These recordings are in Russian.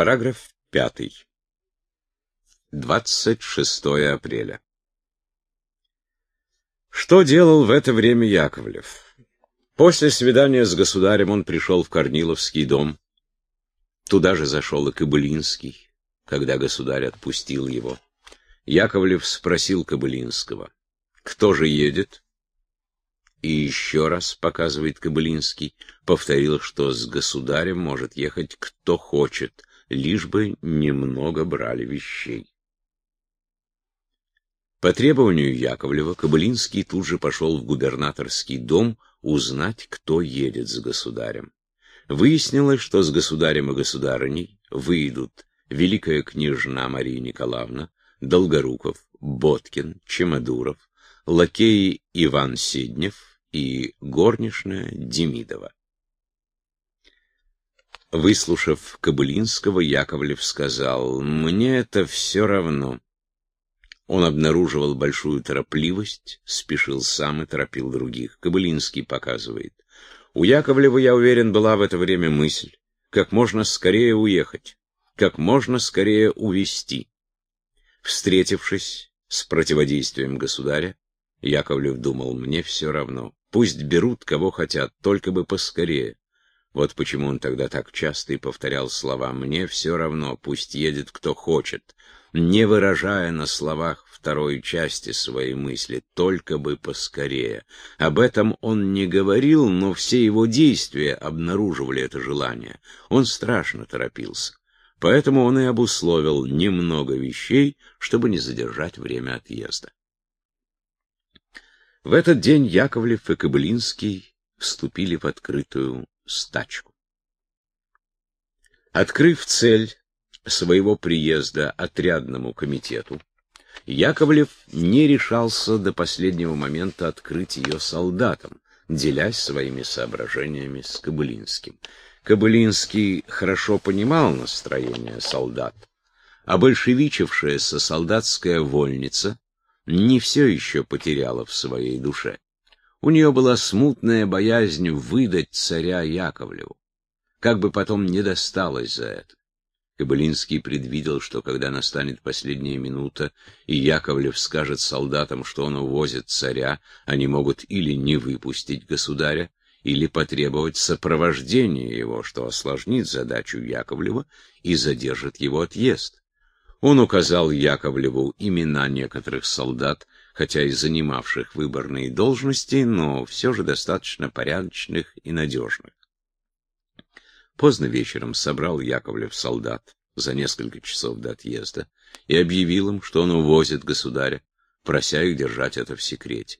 Параграф 5. 26 апреля. Что делал в это время Яковлев? После свидания с государем он пришел в Корниловский дом. Туда же зашел и Кобылинский, когда государь отпустил его. Яковлев спросил Кобылинского, кто же едет? И еще раз, показывает Кобылинский, повторил, что с государем может ехать кто хочет, лишь бы немного брали вещей. По требованию Яковлева Кобылинский тут же пошел в губернаторский дом узнать, кто едет с государем. Выяснилось, что с государем и государыней выйдут великая княжна Мария Николаевна, Долгоруков, Боткин, Чемодуров, лакеи Иван Седнев и горничная Демидова. Выслушав Кобылинского, Яковлев сказал, «Мне это все равно». Он обнаруживал большую торопливость, спешил сам и торопил других. Кобылинский показывает. У Яковлева, я уверен, была в это время мысль, как можно скорее уехать, как можно скорее увести. Встретившись с противодействием государя, Яковлев думал, мне все равно. Пусть берут, кого хотят, только бы поскорее. Вот почему он тогда так часто и повторял слова «мне все равно, пусть едет кто хочет», не выражая на словах второй части своей мысли, только бы поскорее. Об этом он не говорил, но все его действия обнаруживали это желание. Он страшно торопился. Поэтому он и обусловил немного вещей, чтобы не задержать время отъезда. В этот день Яковлев и Кобылинский вступили в открытую стачку. Открыв цель своего приезда отрядному комитету, Яковлев не решался до последнего момента открыть ее солдатам, делясь своими соображениями с Кобылинским. Кобылинский хорошо понимал настроение солдат, а большевичившаяся солдатская вольница не все еще потеряла в своей душе. У нее была смутная боязнь выдать царя Яковлеву, как бы потом не досталось за это. Кобылинский предвидел, что когда настанет последняя минута, и Яковлев скажет солдатам, что он увозит царя, они могут или не выпустить государя, или потребовать сопровождения его, что осложнит задачу Яковлева и задержит его отъезд. Он указал Яковлеву имена некоторых солдат, хотя и занимавших выборные должности, но все же достаточно порядочных и надежных. Поздно вечером собрал Яковлев солдат за несколько часов до отъезда и объявил им, что он увозит государя, прося их держать это в секрете.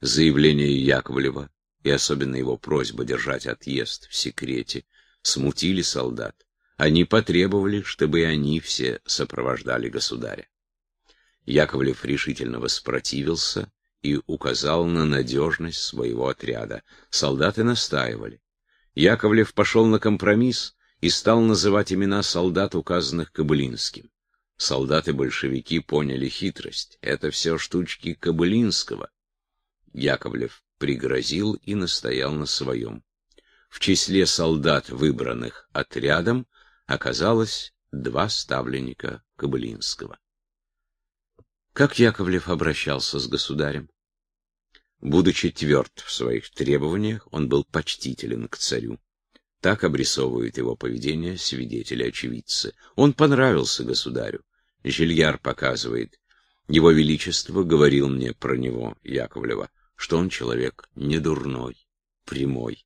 Заявление Яковлева и особенно его просьба держать отъезд в секрете смутили солдат. Они потребовали, чтобы они все сопровождали государя. Яковлев решительно воспротивился и указал на надежность своего отряда. Солдаты настаивали. Яковлев пошел на компромисс и стал называть имена солдат, указанных Кобылинским. Солдаты-большевики поняли хитрость. Это все штучки Кобылинского. Яковлев пригрозил и настоял на своем. В числе солдат, выбранных отрядом, оказалось два ставленника Кобылинского. Как Яковлев обращался с государем? Будучи тверд в своих требованиях, он был почтителен к царю. Так обрисовывают его поведение свидетели-очевидцы. Он понравился государю. Жильяр показывает. Его Величество говорил мне про него, Яковлева, что он человек недурной, прямой.